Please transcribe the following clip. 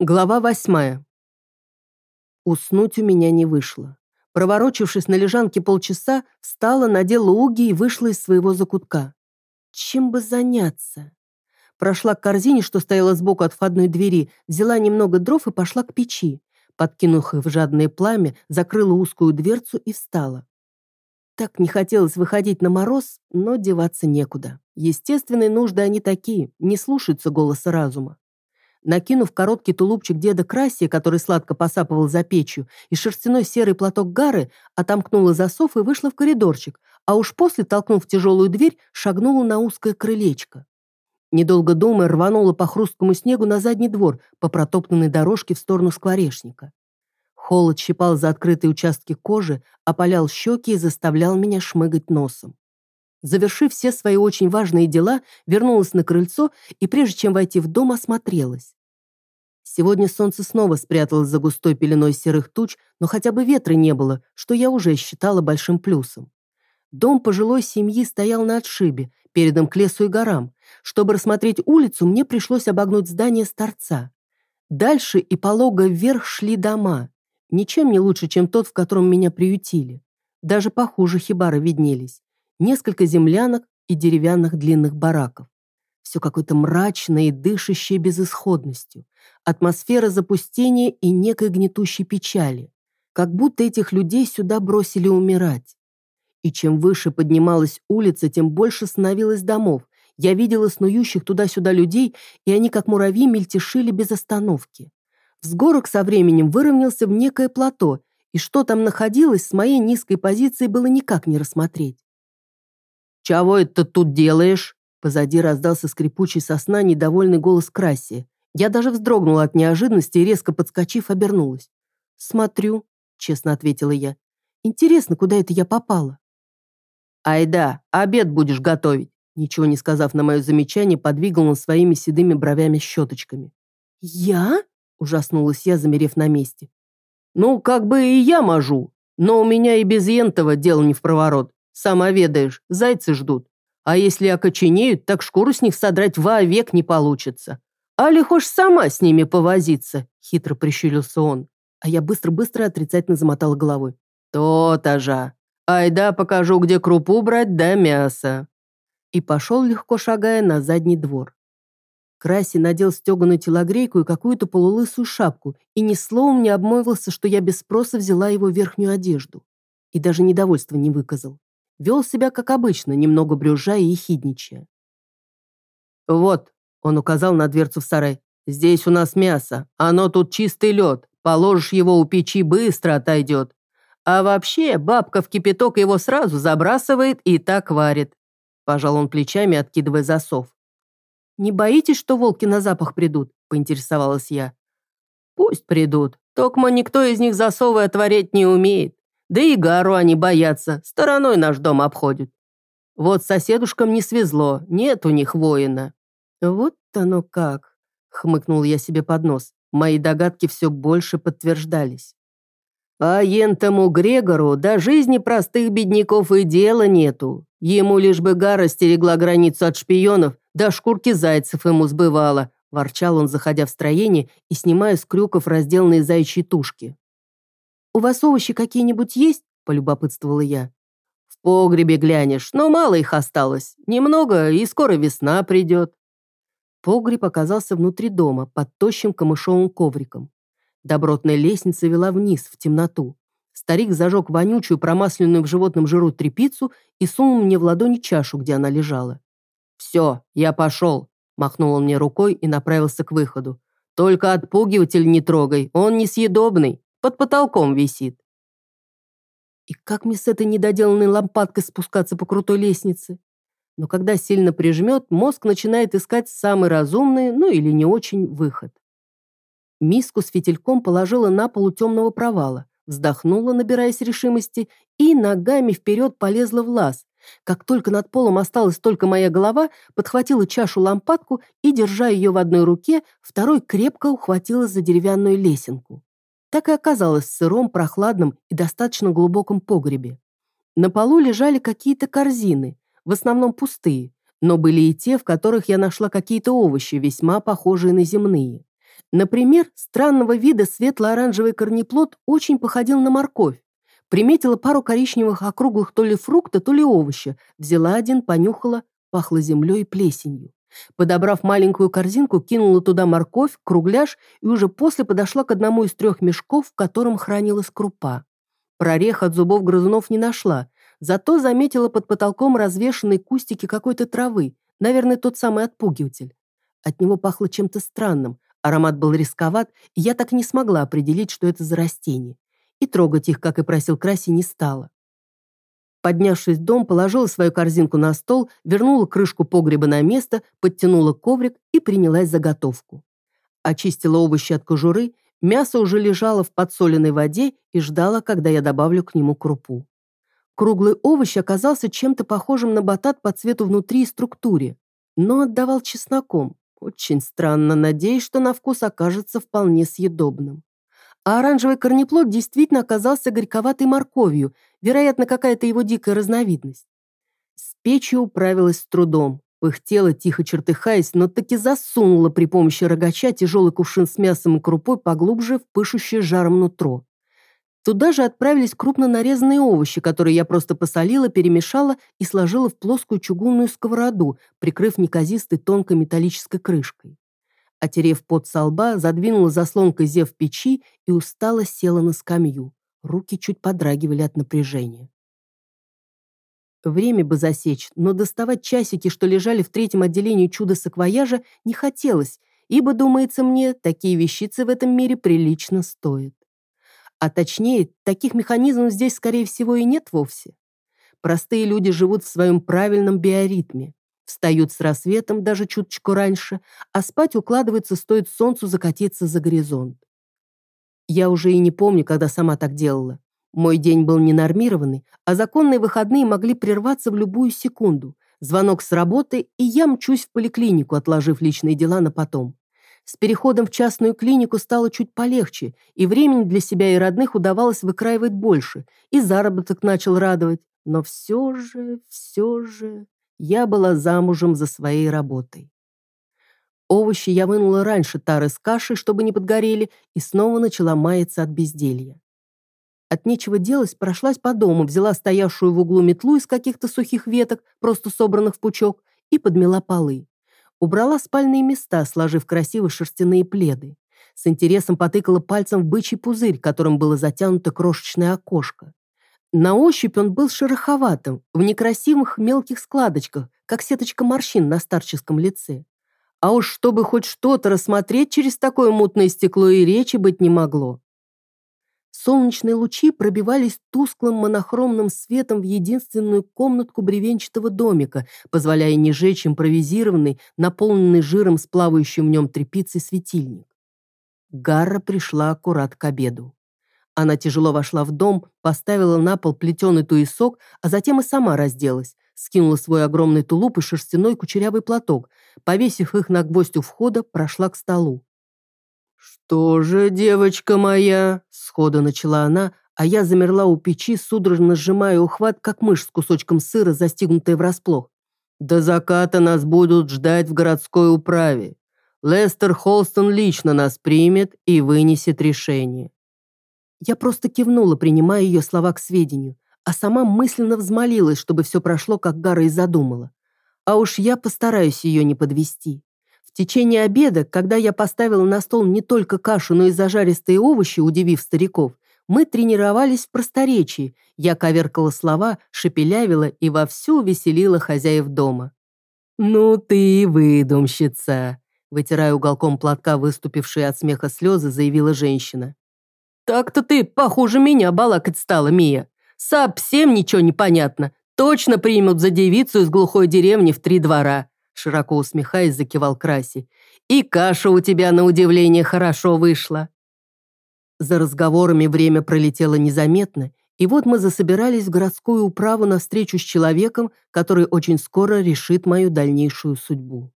Глава восьмая. Уснуть у меня не вышло. Проворочившись на лежанке полчаса, встала, надела уги и вышла из своего закутка. Чем бы заняться? Прошла к корзине, что стояла сбоку от входной двери, взяла немного дров и пошла к печи. Подкинув их в жадное пламя, закрыла узкую дверцу и встала. Так не хотелось выходить на мороз, но деваться некуда. Естественные нужды они такие, не слушаются голоса разума. Накинув короткий тулупчик деда Краси, который сладко посапывал за печью, и шерстяной серый платок Гары, отомкнула засов и вышла в коридорчик, а уж после, толкнув тяжелую дверь, шагнула на узкое крылечко. Недолго думая, рванула по хрусткому снегу на задний двор, по протоптанной дорожке в сторону скворечника. Холод щипал за открытые участки кожи, опалял щеки и заставлял меня шмыгать носом. Завершив все свои очень важные дела, вернулась на крыльцо и, прежде чем войти в дом, осмотрелась. Сегодня солнце снова спряталось за густой пеленой серых туч, но хотя бы ветра не было, что я уже считала большим плюсом. Дом пожилой семьи стоял на отшибе, передом к лесу и горам. Чтобы рассмотреть улицу, мне пришлось обогнуть здание с торца. Дальше и полого вверх шли дома. Ничем не лучше, чем тот, в котором меня приютили. Даже похуже хибары виднелись несколько землянок и деревянных длинных бараков. Все какое-то мрачное и дышащее безысходностью. Атмосфера запустения и некой гнетущей печали. Как будто этих людей сюда бросили умирать. И чем выше поднималась улица, тем больше становилось домов. Я видела снующих туда-сюда людей, и они, как муравьи, мельтешили без остановки. Взгорок со временем выровнялся в некое плато, и что там находилось, с моей низкой позиции было никак не рассмотреть. «Чего это тут делаешь?» Позади раздался скрипучий сосна недовольный голос Краси. Я даже вздрогнула от неожиданности и, резко подскочив, обернулась. «Смотрю», — честно ответила я. «Интересно, куда это я попала?» «Айда, обед будешь готовить», ничего не сказав на мое замечание, подвигал он своими седыми бровями-щеточками. «Я?» – ужаснулась я, замерев на месте. «Ну, как бы и я можу, но у меня и без ентова дело не в проворот. Сама ведаешь, зайцы ждут. А если окоченеют, так шкуру с них содрать вовек не получится. Али хошь сама с ними повозиться?» Хитро прищурился он. А я быстро-быстро отрицательно замотала головой. «То-то же. Айда покажу, где крупу брать, да мясо». И пошел, легко шагая, на задний двор. Краси надел стеганую телогрейку и какую-то полулысую шапку и ни словом не обмолвился, что я без спроса взяла его верхнюю одежду. И даже недовольства не выказал. Вел себя, как обычно, немного брюжа и ехидничая. «Вот», — он указал на дверцу в сарай, «здесь у нас мясо, оно тут чистый лед, положишь его у печи, быстро отойдет. А вообще, бабка в кипяток его сразу забрасывает и так варит». Пожал он плечами, откидывая засов. «Не боитесь, что волки на запах придут?» – поинтересовалась я. «Пусть придут, токмо никто из них засовы отворять не умеет. Да и Гару они боятся, стороной наш дом обходят. Вот соседушкам не свезло, нет у них воина». «Вот оно как», — хмыкнул я себе под нос. Мои догадки все больше подтверждались. «А ентому Грегору до жизни простых бедняков и дела нету. Ему лишь бы Гара стерегла границу от шпионов, да шкурки зайцев ему сбывала», ворчал он, заходя в строение и снимая с крюков разделанные заячьи тушки. «У вас овощи какие-нибудь есть?» – полюбопытствовала я. «В погребе глянешь, но мало их осталось. Немного, и скоро весна придет». Погреб оказался внутри дома, под тощим камышовым ковриком. Добротная лестница вела вниз, в темноту. Старик зажег вонючую, промасленную в животном жиру трепицу и сунул мне в ладони чашу, где она лежала. «Все, я пошел», – махнул он мне рукой и направился к выходу. «Только отпугиватель не трогай, он несъедобный» под потолком висит. И как мне с этой недоделанной лампадкой спускаться по крутой лестнице? Но когда сильно прижмет, мозг начинает искать самый разумный, ну или не очень, выход. Миску с фитильком положила на полу темного провала, вздохнула, набираясь решимости, и ногами вперед полезла в лаз. Как только над полом осталась только моя голова, подхватила чашу-лампадку и, держа ее в одной руке, второй крепко ухватила за деревянную лесенку так и оказалась в сыром, прохладном и достаточно глубоком погребе. На полу лежали какие-то корзины, в основном пустые, но были и те, в которых я нашла какие-то овощи, весьма похожие на земные. Например, странного вида светло-оранжевый корнеплод очень походил на морковь. Приметила пару коричневых округлых то ли фрукта, то ли овоща. Взяла один, понюхала, пахло землей и плесенью. Подобрав маленькую корзинку, кинула туда морковь, кругляш и уже после подошла к одному из трех мешков, в котором хранилась крупа. Прорех от зубов грызунов не нашла, зато заметила под потолком развешанные кустики какой-то травы, наверное, тот самый отпугиватель. От него пахло чем-то странным, аромат был рисковат, и я так не смогла определить, что это за растение. И трогать их, как и просил Краси, не стала. Поднявшись в дом, положила свою корзинку на стол, вернула крышку погреба на место, подтянула коврик и принялась за готовку. Очистила овощи от кожуры, мясо уже лежало в подсоленной воде и ждала, когда я добавлю к нему крупу. Круглый овощ оказался чем-то похожим на батат по цвету внутри и структуре, но отдавал чесноком. Очень странно, надеюсь, что на вкус окажется вполне съедобным. А оранжевый корнеплод действительно оказался горьковатой морковью, вероятно, какая-то его дикая разновидность. С печью управилась с трудом, пыхтела, тихо чертыхаясь, но таки засунула при помощи рогача тяжелый кувшин с мясом и крупой поглубже в пышущее жаром нутро. Туда же отправились крупно нарезанные овощи, которые я просто посолила, перемешала и сложила в плоскую чугунную сковороду, прикрыв неказистой тонкой металлической крышкой. Отерев пот со лба, задвинула заслонкой зев печи и устало села на скамью. Руки чуть подрагивали от напряжения. Время бы засечь, но доставать часики, что лежали в третьем отделении чудо-саквояжа, не хотелось, ибо, думается мне, такие вещицы в этом мире прилично стоят. А точнее, таких механизмов здесь, скорее всего, и нет вовсе. Простые люди живут в своем правильном биоритме. Встают с рассветом, даже чуточку раньше, а спать укладываются, стоит солнцу закатиться за горизонт. Я уже и не помню, когда сама так делала. Мой день был ненормированный, а законные выходные могли прерваться в любую секунду. Звонок с работы, и я мчусь в поликлинику, отложив личные дела на потом. С переходом в частную клинику стало чуть полегче, и времени для себя и родных удавалось выкраивать больше, и заработок начал радовать. Но все же, все же я была замужем за своей работой. Овощи я вынула раньше тары с кашей, чтобы не подгорели, и снова начала маяться от безделья. От нечего делать прошлась по дому, взяла стоявшую в углу метлу из каких-то сухих веток, просто собранных в пучок, и подмела полы. Убрала спальные места, сложив красиво шерстяные пледы. С интересом потыкала пальцем в бычий пузырь, которым было затянуто крошечное окошко. На ощупь он был шероховатым, в некрасивых мелких складочках, как сеточка морщин на старческом лице. А уж чтобы хоть что-то рассмотреть через такое мутное стекло и речи быть не могло. Солнечные лучи пробивались тусклым монохромным светом в единственную комнатку бревенчатого домика, позволяя не жечь импровизированный, наполненный жиром с плавающим в нем тряпицей светильник. Гарра пришла аккурат к обеду. Она тяжело вошла в дом, поставила на пол плетеный туесок, а затем и сама разделась, скинула свой огромный тулуп и шерстяной кучерявый платок, повесив их на гвоздь у входа, прошла к столу. «Что же, девочка моя?» – сходу начала она, а я замерла у печи, судорожно сжимая ухват, как мышь с кусочком сыра, застигнутая врасплох. «До заката нас будут ждать в городской управе. Лестер Холстон лично нас примет и вынесет решение. Я просто кивнула, принимая ее слова к сведению, а сама мысленно взмолилась, чтобы все прошло, как Гара и задумала. А уж я постараюсь ее не подвести. В течение обеда, когда я поставила на стол не только кашу, но и зажаристые овощи, удивив стариков, мы тренировались в просторечии. Я коверкала слова, шепелявила и вовсю веселила хозяев дома. «Ну ты выдумщица!» Вытирая уголком платка выступившие от смеха слезы, заявила женщина. «Так-то ты, похуже меня, балакать стала, Мия. Совсем ничего не понятно. Точно примут за девицу из глухой деревни в три двора», широко усмехаясь, закивал Краси. «И каша у тебя, на удивление, хорошо вышла». За разговорами время пролетело незаметно, и вот мы засобирались в городскую управу на встречу с человеком, который очень скоро решит мою дальнейшую судьбу.